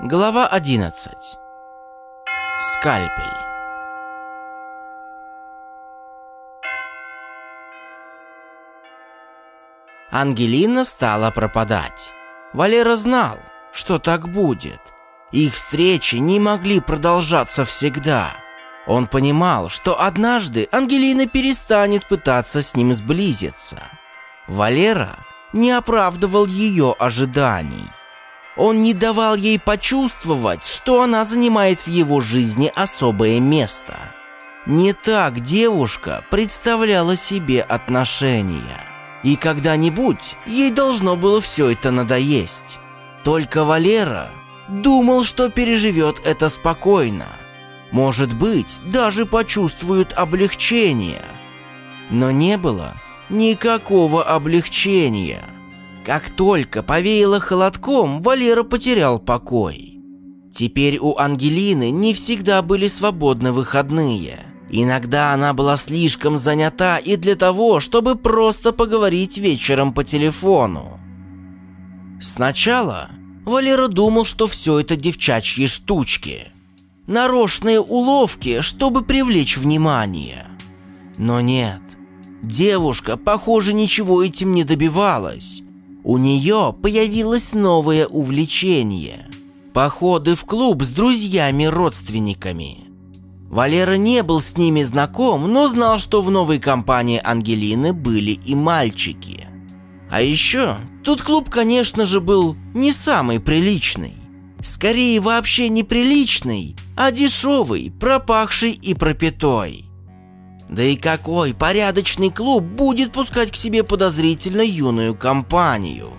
Глава 11. Скальпель. Ангелина стала пропадать. Валера знал, что так будет. Их встречи не могли продолжаться всегда. Он понимал, что однажды Ангелина перестанет пытаться с ним сблизиться. Валера не оправдывал ее ожиданий. Он не давал ей почувствовать, что она занимает в его жизни особое место. Не так девушка представляла себе отношения. И когда-нибудь ей должно было все это надоесть. Только Валера думал, что переживет это спокойно. Может быть, даже почувствует облегчение. Но не было никакого облегчения. Как только повеяло холодком, Валера потерял покой. Теперь у Ангелины не всегда были свободны выходные. Иногда она была слишком занята и для того, чтобы просто поговорить вечером по телефону. Сначала Валера думал, что все это девчачьи штучки. Нарочные уловки, чтобы привлечь внимание. Но нет. Девушка, похоже, ничего этим не добивалась. У нее появилось новое увлечение. Походы в клуб с друзьями-родственниками. Валера не был с ними знаком, но знал, что в новой компании Ангелины были и мальчики. А еще, тут клуб, конечно же, был не самый приличный. Скорее, вообще не приличный, а дешевый, пропахший и пропитой. Да и какой порядочный клуб будет пускать к себе подозрительно юную компанию?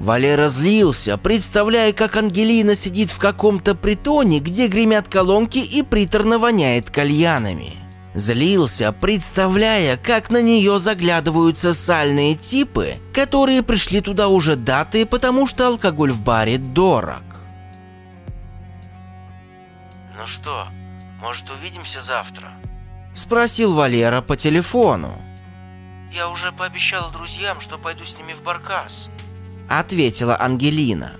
Валера злился, представляя, как Ангелина сидит в каком-то притоне, где гремят колонки и приторно воняет кальянами. Злился, представляя, как на нее заглядываются сальные типы, которые пришли туда уже датые, потому что алкоголь в баре дорог. «Ну что, может увидимся завтра?» Спросил Валера по телефону. «Я уже пообещала друзьям, что пойду с ними в Баркас», Ответила Ангелина.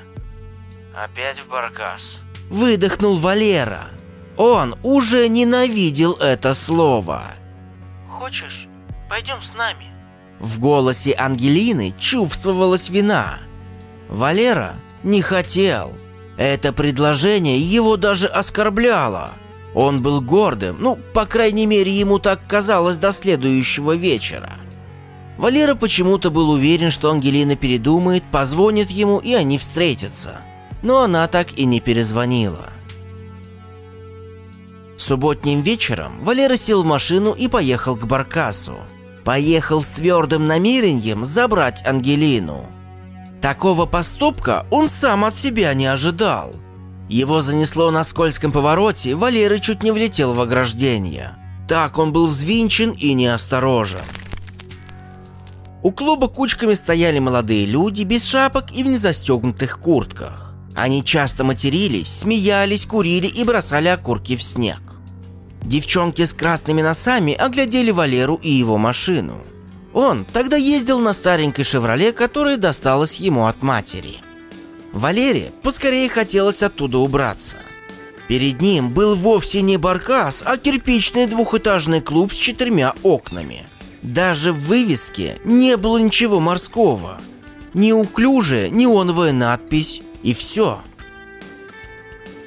«Опять в Баркас?» Выдохнул Валера. Он уже ненавидел это слово. «Хочешь, пойдем с нами?» В голосе Ангелины чувствовалась вина. Валера не хотел. Это предложение его даже оскорбляло. Он был гордым, ну, по крайней мере, ему так казалось до следующего вечера. Валера почему-то был уверен, что Ангелина передумает, позвонит ему и они встретятся. Но она так и не перезвонила. Субботним вечером Валера сел в машину и поехал к Баркасу. Поехал с твердым намерением забрать Ангелину. Такого поступка он сам от себя не ожидал. Его занесло на скользком повороте, Валера чуть не влетел в ограждение. Так он был взвинчен и неосторожен. У клуба кучками стояли молодые люди без шапок и в незастегнутых куртках. Они часто матерились, смеялись, курили и бросали окурки в снег. Девчонки с красными носами оглядели Валеру и его машину. Он тогда ездил на старенькой «Шевроле», которая досталась ему от матери. Валере поскорее хотелось оттуда убраться. Перед ним был вовсе не баркас, а кирпичный двухэтажный клуб с четырьмя окнами. Даже в вывеске не было ничего морского. Неуклюжая неоновая надпись и все.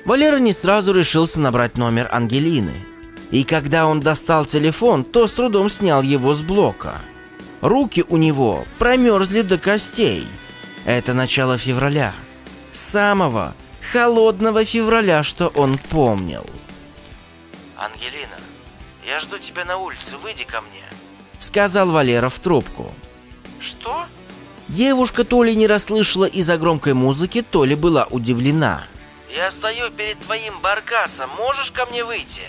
Валера не сразу решился набрать номер Ангелины. И когда он достал телефон, то с трудом снял его с блока. Руки у него промерзли до костей. Это начало февраля. Самого холодного февраля, что он помнил. «Ангелина, я жду тебя на улице, выйди ко мне», — сказал Валера в трубку. «Что?» Девушка то ли не расслышала из-за громкой музыки, то ли была удивлена. «Я стою перед твоим баркасом, можешь ко мне выйти?»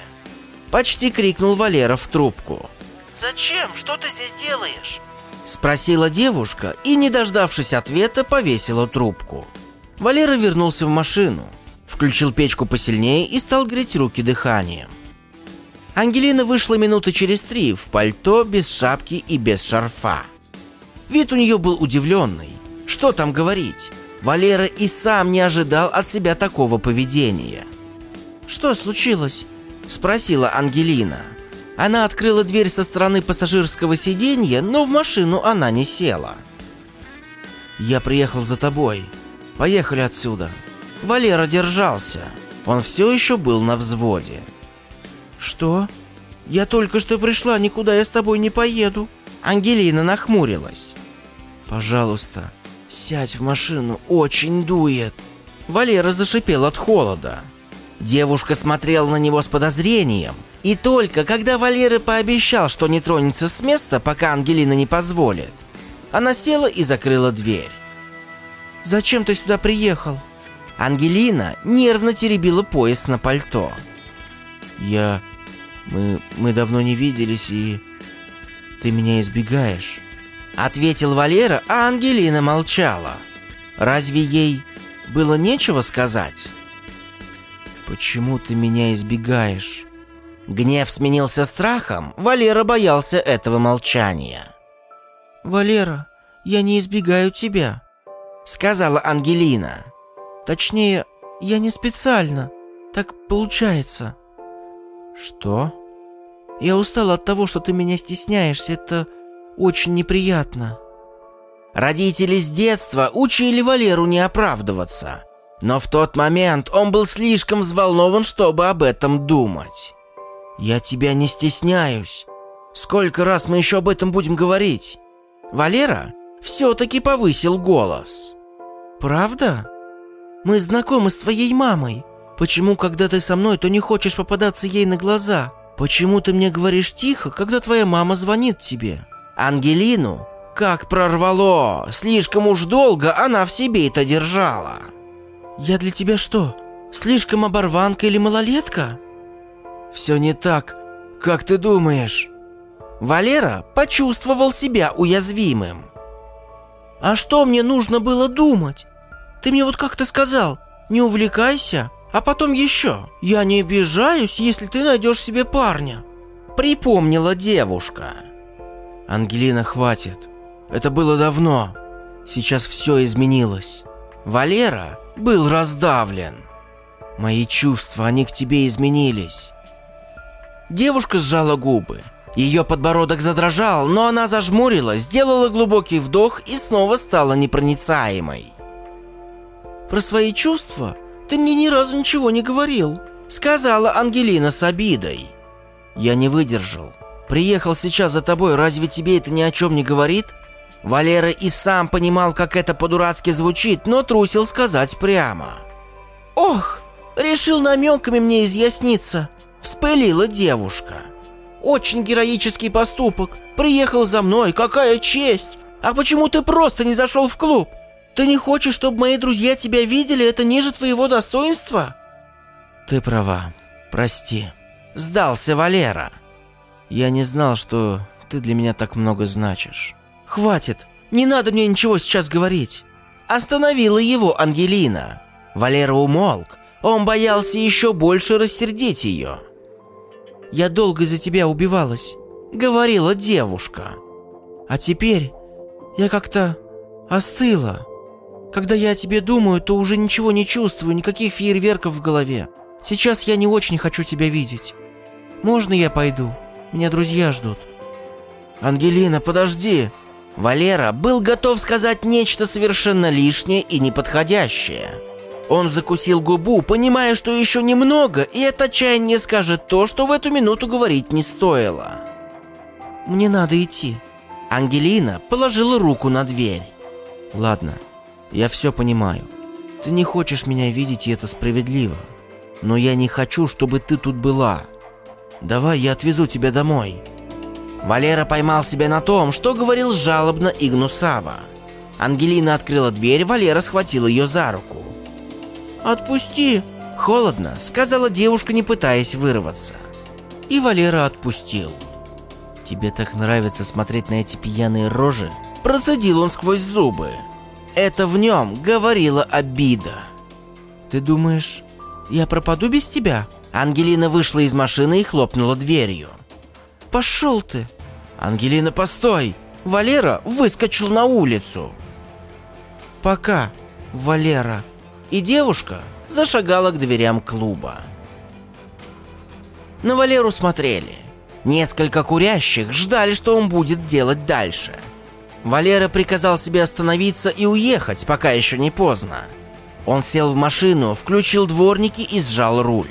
Почти крикнул Валера в трубку. «Зачем? Что ты здесь делаешь?» Спросила девушка и, не дождавшись ответа, повесила трубку. Валера вернулся в машину, включил печку посильнее и стал греть руки дыханием. Ангелина вышла минуты через три в пальто, без шапки и без шарфа. Вид у нее был удивленный. Что там говорить? Валера и сам не ожидал от себя такого поведения. «Что случилось?» – спросила Ангелина. Она открыла дверь со стороны пассажирского сиденья, но в машину она не села. «Я приехал за тобой. Поехали отсюда». Валера держался. Он все еще был на взводе. «Что? Я только что пришла, никуда я с тобой не поеду». Ангелина нахмурилась. «Пожалуйста, сядь в машину, очень дует». Валера зашипел от холода. Девушка смотрела на него с подозрением, и только когда Валера пообещал, что не тронется с места, пока Ангелина не позволит, она села и закрыла дверь. «Зачем ты сюда приехал?» Ангелина нервно теребила пояс на пальто. «Я... Мы... Мы давно не виделись, и... Ты меня избегаешь?» Ответил Валера, а Ангелина молчала. Разве ей было нечего сказать? «Почему ты меня избегаешь?» Гнев сменился страхом, Валера боялся этого молчания. «Валера, я не избегаю тебя», — сказала Ангелина. «Точнее, я не специально. Так получается». «Что?» «Я устала от того, что ты меня стесняешься. Это очень неприятно». Родители с детства учили Валеру не оправдываться. Но в тот момент он был слишком взволнован, чтобы об этом думать. «Я тебя не стесняюсь. Сколько раз мы еще об этом будем говорить?» Валера все-таки повысил голос. «Правда? Мы знакомы с твоей мамой. Почему, когда ты со мной, то не хочешь попадаться ей на глаза? Почему ты мне говоришь тихо, когда твоя мама звонит тебе?» Ангелину как прорвало! Слишком уж долго она в себе это держала. «Я для тебя что, слишком оборванка или малолетка?» «Все не так, как ты думаешь». Валера почувствовал себя уязвимым. «А что мне нужно было думать? Ты мне вот как-то сказал, не увлекайся, а потом еще. Я не обижаюсь, если ты найдешь себе парня», — припомнила девушка. «Ангелина, хватит. Это было давно. Сейчас все изменилось». Валера был раздавлен. «Мои чувства, они к тебе изменились». Девушка сжала губы. Ее подбородок задрожал, но она зажмурилась, сделала глубокий вдох и снова стала непроницаемой. «Про свои чувства ты мне ни разу ничего не говорил», сказала Ангелина с обидой. «Я не выдержал. Приехал сейчас за тобой, разве тебе это ни о чем не говорит?» Валера и сам понимал, как это по-дурацки звучит, но трусил сказать прямо. «Ох, решил намеками мне изъясниться», – вспылила девушка. «Очень героический поступок. Приехал за мной, какая честь! А почему ты просто не зашел в клуб? Ты не хочешь, чтобы мои друзья тебя видели? Это ниже твоего достоинства?» «Ты права. Прости». Сдался Валера. «Я не знал, что ты для меня так много значишь». «Хватит! Не надо мне ничего сейчас говорить!» Остановила его Ангелина. Валера умолк. Он боялся еще больше рассердить ее. «Я долго из-за тебя убивалась», — говорила девушка. «А теперь я как-то остыла. Когда я о тебе думаю, то уже ничего не чувствую, никаких фейерверков в голове. Сейчас я не очень хочу тебя видеть. Можно я пойду? Меня друзья ждут». «Ангелина, подожди!» Валера был готов сказать нечто совершенно лишнее и неподходящее. Он закусил губу, понимая, что еще немного, и это отчаяние скажет то, что в эту минуту говорить не стоило. «Мне надо идти». Ангелина положила руку на дверь. «Ладно, я все понимаю. Ты не хочешь меня видеть, и это справедливо. Но я не хочу, чтобы ты тут была. Давай я отвезу тебя домой». Валера поймал себя на том, что говорил жалобно и гнусаво. Ангелина открыла дверь, Валера схватил ее за руку. «Отпусти!» – холодно, сказала девушка, не пытаясь вырваться. И Валера отпустил. «Тебе так нравится смотреть на эти пьяные рожи?» Процедил он сквозь зубы. Это в нем говорила обида. «Ты думаешь, я пропаду без тебя?» Ангелина вышла из машины и хлопнула дверью. Пошел ты!» «Ангелина, постой!» Валера выскочил на улицу. «Пока!» Валера. И девушка зашагала к дверям клуба. На Валеру смотрели. Несколько курящих ждали, что он будет делать дальше. Валера приказал себе остановиться и уехать, пока еще не поздно. Он сел в машину, включил дворники и сжал руль.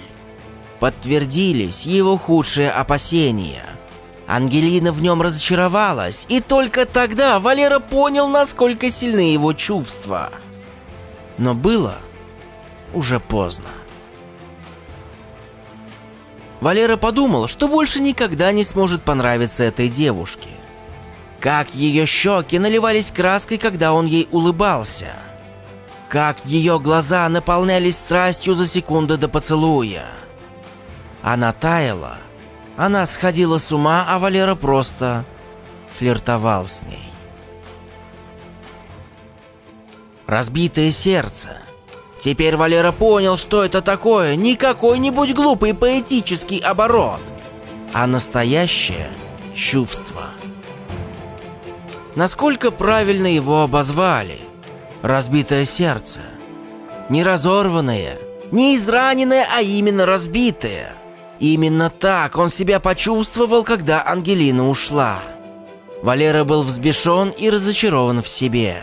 Подтвердились его худшие опасения. Ангелина в нем разочаровалась, и только тогда Валера понял, насколько сильны его чувства. Но было уже поздно. Валера подумал, что больше никогда не сможет понравиться этой девушке. Как ее щеки наливались краской, когда он ей улыбался. Как ее глаза наполнялись страстью за секунду до поцелуя. Она таяла, она сходила с ума, а Валера просто флиртовал с ней. Разбитое сердце – Теперь Валера понял, что это такое не какой-нибудь глупый поэтический оборот, а настоящее чувство. Насколько правильно его обозвали? Разбитое сердце. Не разорванное, не израненное, а именно разбитое. Именно так он себя почувствовал, когда Ангелина ушла. Валера был взбешен и разочарован в себе.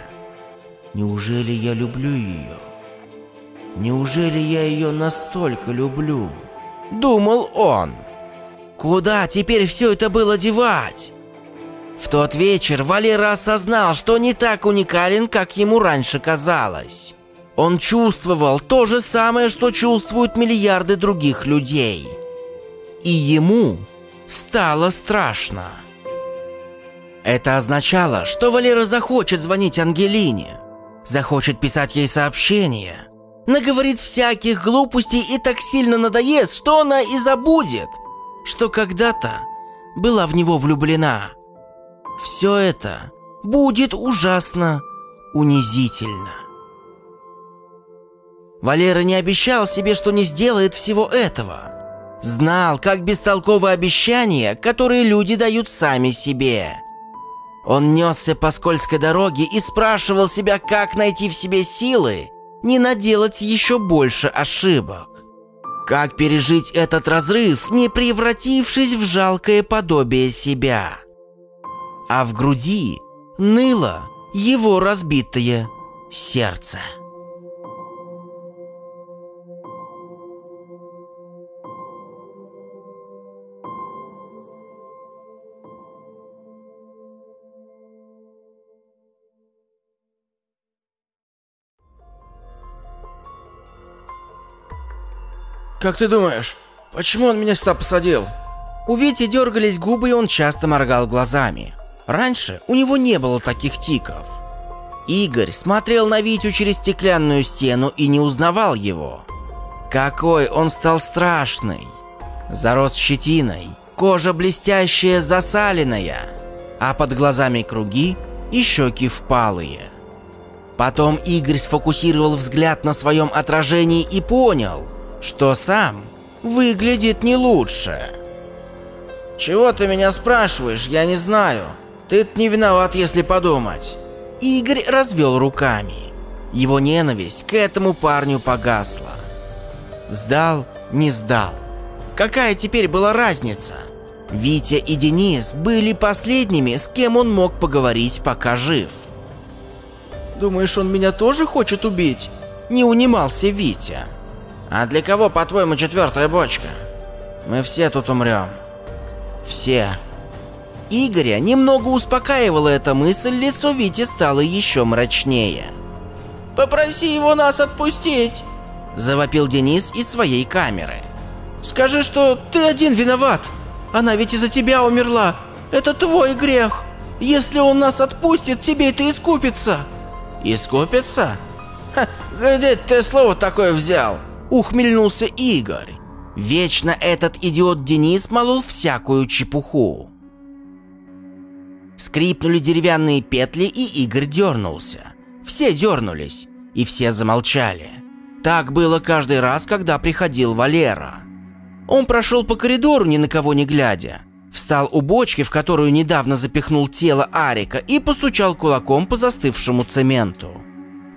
Неужели я люблю ее? Неужели я ее настолько люблю? Думал он. Куда теперь все это было девать? В тот вечер Валера осознал, что не так уникален, как ему раньше казалось. Он чувствовал то же самое, что чувствуют миллиарды других людей. И ему стало страшно. Это означало, что Валера захочет звонить Ангелине, захочет писать ей сообщения, наговорит всяких глупостей и так сильно надоест, что она и забудет, что когда-то была в него влюблена. Все это будет ужасно унизительно. Валера не обещал себе, что не сделает всего этого. Знал, как бестолковые обещания, которые люди дают сами себе. Он несся по скользкой дороге и спрашивал себя, как найти в себе силы не наделать еще больше ошибок. Как пережить этот разрыв, не превратившись в жалкое подобие себя? А в груди ныло его разбитое сердце. Как ты думаешь, почему он меня сюда посадил? У Вити дергались губы, и он часто моргал глазами. Раньше у него не было таких тиков. Игорь смотрел на Витю через стеклянную стену и не узнавал его. Какой он стал страшный. Зарос щетиной, кожа блестящая, засаленная, а под глазами круги и щеки впалые. Потом Игорь сфокусировал взгляд на своем отражении и понял – что сам выглядит не лучше. «Чего ты меня спрашиваешь? Я не знаю. ты не виноват, если подумать». Игорь развел руками. Его ненависть к этому парню погасла. Сдал, не сдал. Какая теперь была разница? Витя и Денис были последними, с кем он мог поговорить, пока жив. «Думаешь, он меня тоже хочет убить?» Не унимался Витя. А для кого, по-твоему, четвертая бочка? Мы все тут умрем. Все. Игоря немного успокаивала эта мысль, лицо Вити стало еще мрачнее. «Попроси его нас отпустить!» Завопил Денис из своей камеры. «Скажи, что ты один виноват! Она ведь из-за тебя умерла! Это твой грех! Если он нас отпустит, тебе это искупится!» «Искупится?» Ха, где ты слово такое взял? Ухмыльнулся Игорь. Вечно этот идиот Денис молол всякую чепуху. Скрипнули деревянные петли, и Игорь дернулся. Все дернулись, и все замолчали. Так было каждый раз, когда приходил Валера. Он прошел по коридору, ни на кого не глядя. Встал у бочки, в которую недавно запихнул тело Арика, и постучал кулаком по застывшему цементу.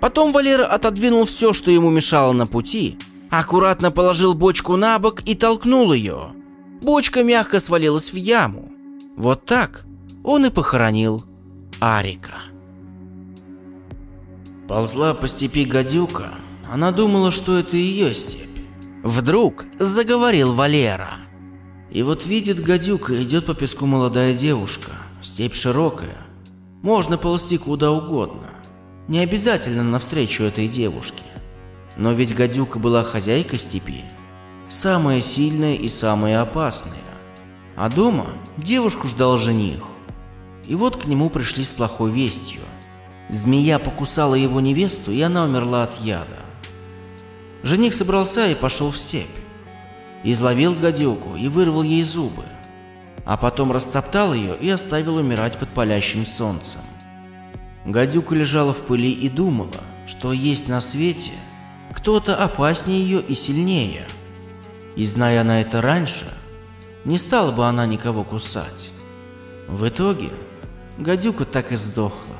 Потом Валера отодвинул все, что ему мешало на пути, аккуратно положил бочку на бок и толкнул ее. Бочка мягко свалилась в яму. Вот так он и похоронил Арика. Ползла по степи гадюка. Она думала, что это ее степь. Вдруг заговорил Валера. И вот видит гадюка, идет по песку молодая девушка. Степь широкая. Можно ползти куда угодно. Не обязательно навстречу этой девушке. Но ведь гадюка была хозяйкой степи. Самая сильная и самая опасная. А дома девушку ждал жених. И вот к нему пришли с плохой вестью. Змея покусала его невесту, и она умерла от яда. Жених собрался и пошел в степь. Изловил гадюку и вырвал ей зубы. А потом растоптал ее и оставил умирать под палящим солнцем. Гадюка лежала в пыли и думала, что есть на свете кто-то опаснее ее и сильнее. И зная она это раньше, не стала бы она никого кусать. В итоге гадюка так и сдохла.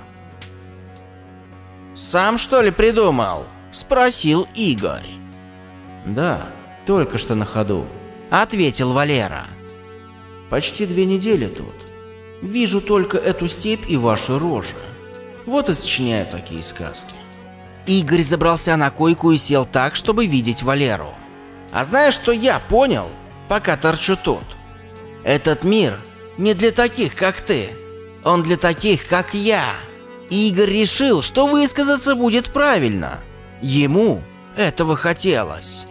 «Сам что ли придумал?» – спросил Игорь. «Да, только что на ходу», – ответил Валера. «Почти две недели тут. Вижу только эту степь и ваши рожи. Вот и сочиняю такие сказки». Игорь забрался на койку и сел так, чтобы видеть Валеру. «А знаешь, что я понял, пока торчу тут? Этот мир не для таких, как ты. Он для таких, как я». Игорь решил, что высказаться будет правильно. Ему этого хотелось.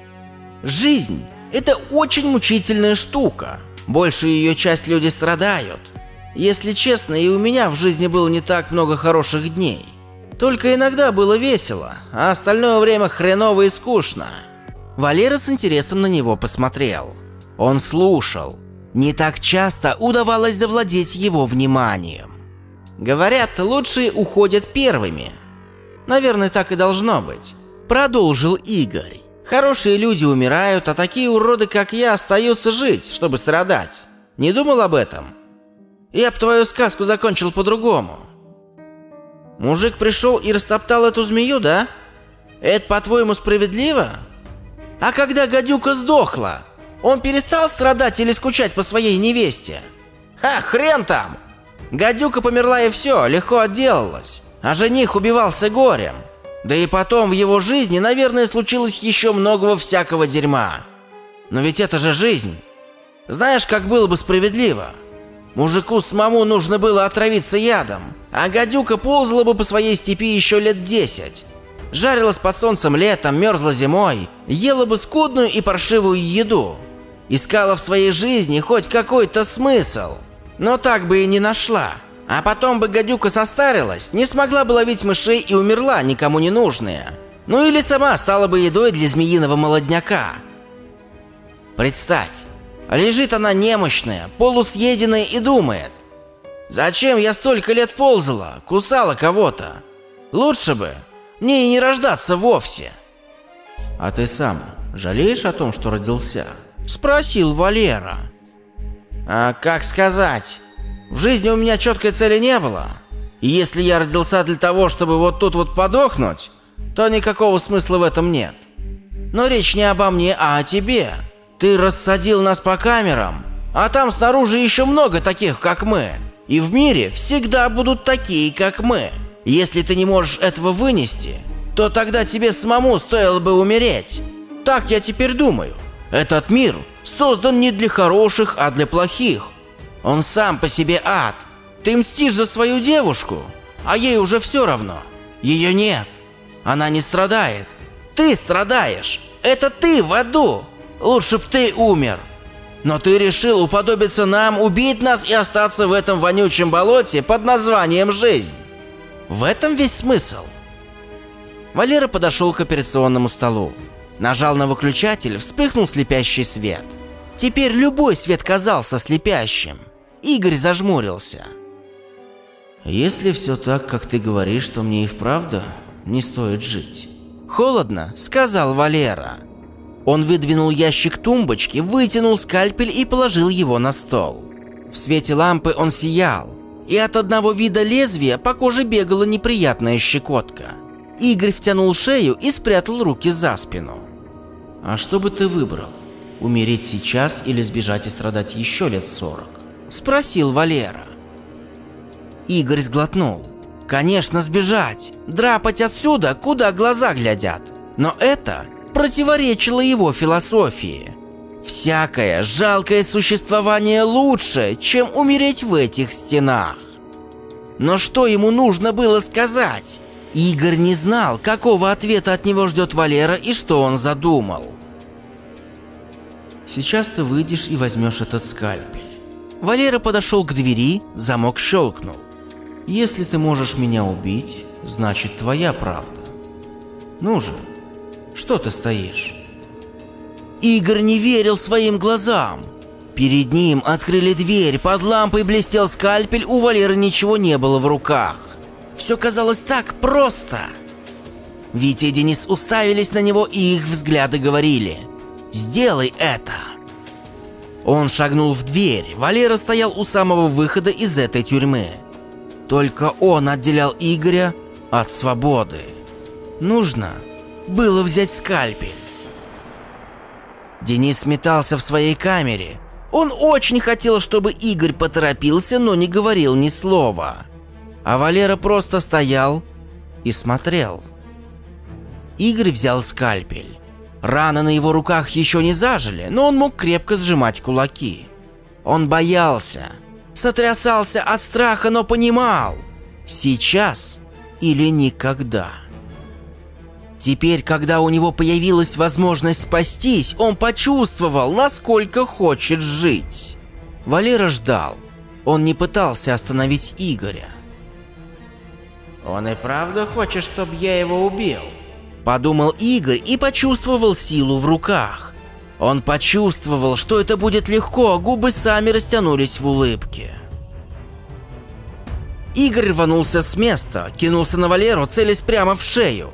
Жизнь – это очень мучительная штука. Большую ее часть люди страдают. Если честно, и у меня в жизни было не так много хороших дней. Только иногда было весело, а остальное время хреново и скучно. Валера с интересом на него посмотрел. Он слушал. Не так часто удавалось завладеть его вниманием. Говорят, лучшие уходят первыми. Наверное, так и должно быть. Продолжил Игорь. Хорошие люди умирают, а такие уроды, как я, остаются жить, чтобы страдать. Не думал об этом? Я б твою сказку закончил по-другому. Мужик пришел и растоптал эту змею, да? Это, по-твоему, справедливо? А когда гадюка сдохла, он перестал страдать или скучать по своей невесте? Ха, хрен там! Гадюка померла и все, легко отделалась. А жених убивался горем. Да и потом в его жизни, наверное, случилось еще многого всякого дерьма. Но ведь это же жизнь. Знаешь, как было бы справедливо? Мужику самому нужно было отравиться ядом, а гадюка ползала бы по своей степи еще лет десять. Жарилась под солнцем летом, мерзла зимой, ела бы скудную и паршивую еду. Искала в своей жизни хоть какой-то смысл – но так бы и не нашла. А потом бы гадюка состарилась, не смогла бы ловить мышей и умерла, никому не нужная. Ну или сама стала бы едой для змеиного молодняка. Представь, лежит она немощная, полусъеденная и думает. Зачем я столько лет ползала, кусала кого-то? Лучше бы мне и не рождаться вовсе. А ты сам жалеешь о том, что родился? Спросил Валера. А как сказать? В жизни у меня четкой цели не было. И если я родился для того, чтобы вот тут вот подохнуть, то никакого смысла в этом нет. Но речь не обо мне, а о тебе. Ты рассадил нас по камерам, а там снаружи еще много таких, как мы. И в мире всегда будут такие, как мы. Если ты не можешь этого вынести, то тогда тебе самому стоило бы умереть. Так я теперь думаю. Этот мир создан не для хороших, а для плохих. Он сам по себе ад. Ты мстишь за свою девушку, а ей уже все равно. Ее нет. Она не страдает. Ты страдаешь. Это ты в аду. Лучше б ты умер. Но ты решил уподобиться нам, убить нас и остаться в этом вонючем болоте под названием «Жизнь». В этом весь смысл. Валера подошел к операционному столу. Нажал на выключатель, вспыхнул слепящий свет – Теперь любой свет казался слепящим. Игорь зажмурился. Если все так, как ты говоришь, то мне и вправду не стоит жить. Холодно, сказал Валера. Он выдвинул ящик тумбочки, вытянул скальпель и положил его на стол. В свете лампы он сиял, и от одного вида лезвия по коже бегала неприятная щекотка. Игорь втянул шею и спрятал руки за спину. «А что бы ты выбрал? Умереть сейчас или сбежать и страдать еще лет сорок?» Спросил Валера. Игорь сглотнул. Конечно, сбежать. Драпать отсюда, куда глаза глядят. Но это противоречило его философии. Всякое жалкое существование лучше, чем умереть в этих стенах. Но что ему нужно было сказать? Игорь не знал, какого ответа от него ждет Валера и что он задумал. Сейчас ты выйдешь и возьмешь этот скальпель. Валера подошел к двери, замок щелкнул. Если ты можешь меня убить, значит твоя правда. Ну же, что ты стоишь? Игорь не верил своим глазам. Перед ним открыли дверь, под лампой блестел скальпель, у Валеры ничего не было в руках. Все казалось так просто. Витя и Денис уставились на него, и их взгляды говорили «Сделай это!». Он шагнул в дверь, Валера стоял у самого выхода из этой тюрьмы. Только он отделял Игоря от свободы. Нужно было взять скальпель. Денис метался в своей камере. Он очень хотел, чтобы Игорь поторопился, но не говорил ни слова. А Валера просто стоял и смотрел. Игорь взял скальпель. Раны на его руках еще не зажили, но он мог крепко сжимать кулаки. Он боялся, сотрясался от страха, но понимал, сейчас или никогда. Теперь, когда у него появилась возможность спастись, он почувствовал, насколько хочет жить. Валера ждал. Он не пытался остановить Игоря. «Он и правда хочет, чтобы я его убил?» Подумал Игорь и почувствовал силу в руках. Он почувствовал, что это будет легко, а губы сами растянулись в улыбке. Игорь рванулся с места, кинулся на Валеру, целясь прямо в шею.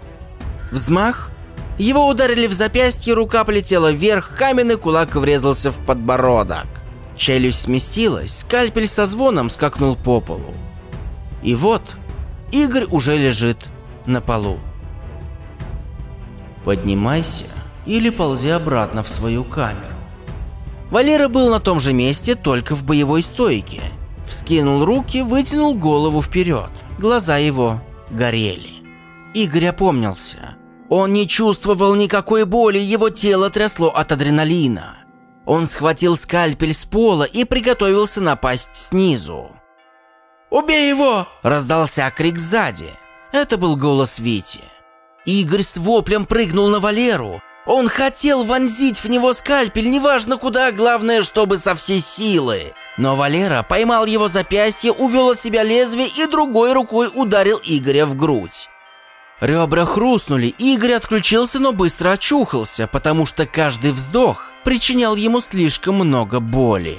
Взмах. Его ударили в запястье, рука полетела вверх, каменный кулак врезался в подбородок. Челюсть сместилась, скальпель со звоном скакнул по полу. И вот Игорь уже лежит на полу. Поднимайся или ползи обратно в свою камеру. Валера был на том же месте, только в боевой стойке. Вскинул руки, вытянул голову вперед. Глаза его горели. Игорь опомнился. Он не чувствовал никакой боли, его тело трясло от адреналина. Он схватил скальпель с пола и приготовился напасть снизу. «Убей его!» – раздался крик сзади. Это был голос Вити. Игорь с воплем прыгнул на Валеру. Он хотел вонзить в него скальпель, неважно куда, главное, чтобы со всей силы. Но Валера поймал его запястье, увел от себя лезвие и другой рукой ударил Игоря в грудь. Ребра хрустнули, Игорь отключился, но быстро очухался, потому что каждый вздох причинял ему слишком много боли.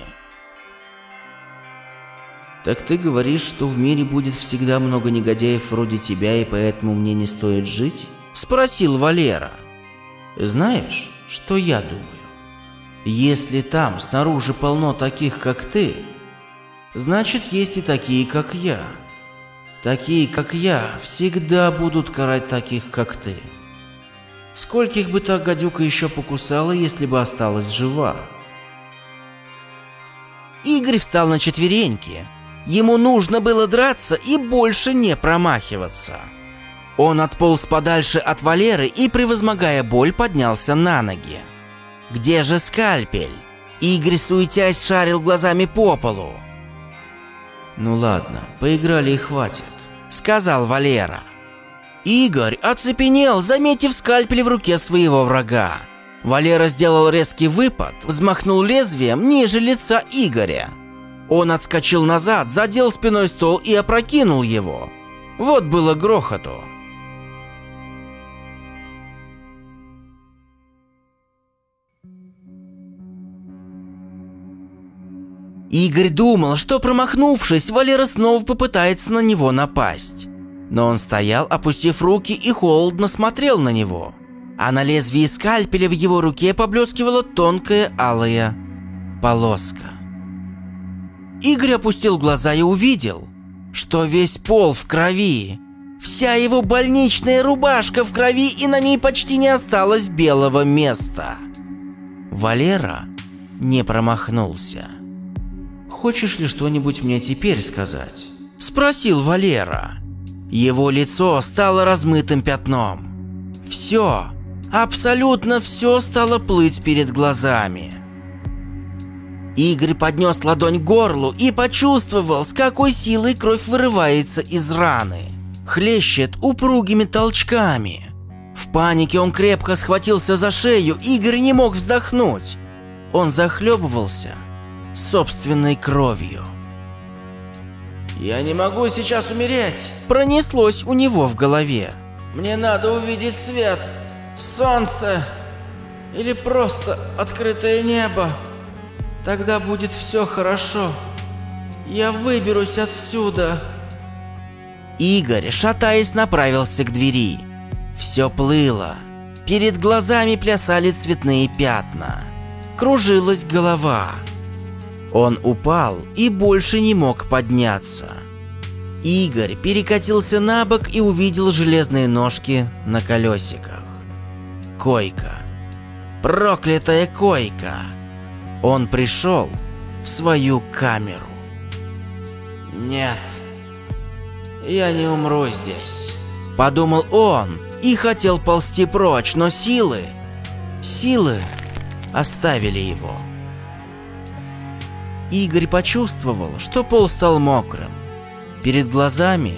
Так ты говоришь, что в мире будет всегда много негодяев вроде тебя, и поэтому мне не стоит жить? Спросил Валера. Знаешь, что я думаю? Если там снаружи полно таких, как ты, значит есть и такие, как я. Такие, как я, всегда будут карать таких, как ты. Скольких бы та гадюка еще покусала, если бы осталась жива? Игорь встал на четвереньки. Ему нужно было драться и больше не промахиваться. Он отполз подальше от Валеры и, превозмогая боль, поднялся на ноги. Где же скальпель? Игорь, суетясь, шарил глазами по полу. «Ну ладно, поиграли и хватит», — сказал Валера. Игорь оцепенел, заметив скальпель в руке своего врага. Валера сделал резкий выпад, взмахнул лезвием ниже лица Игоря. Он отскочил назад, задел спиной стол и опрокинул его. Вот было грохоту. Игорь думал, что промахнувшись, Валера снова попытается на него напасть. Но он стоял, опустив руки и холодно смотрел на него. А на лезвии скальпеля в его руке поблескивала тонкая алая полоска. Игорь опустил глаза и увидел, что весь пол в крови. Вся его больничная рубашка в крови, и на ней почти не осталось белого места. Валера не промахнулся. «Хочешь ли что-нибудь мне теперь сказать?» Спросил Валера. Его лицо стало размытым пятном. Все, абсолютно все стало плыть перед глазами. Игорь поднес ладонь к горлу и почувствовал, с какой силой кровь вырывается из раны. Хлещет упругими толчками. В панике он крепко схватился за шею, Игорь не мог вздохнуть. Он захлебывался собственной кровью. «Я не могу сейчас умереть!» Пронеслось у него в голове. «Мне надо увидеть свет, солнце или просто открытое небо!» Тогда будет все хорошо. Я выберусь отсюда. Игорь, шатаясь, направился к двери. Все плыло. Перед глазами плясали цветные пятна. Кружилась голова. Он упал и больше не мог подняться. Игорь перекатился на бок и увидел железные ножки на колесиках. Койка. Проклятая койка. Он пришел в свою камеру. Нет, я не умру здесь. Подумал он и хотел ползти прочь, но силы, силы оставили его. Игорь почувствовал, что пол стал мокрым. Перед глазами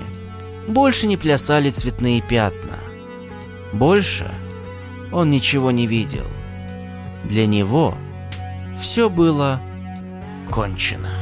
больше не плясали цветные пятна. Больше он ничего не видел. Для него все было кончено.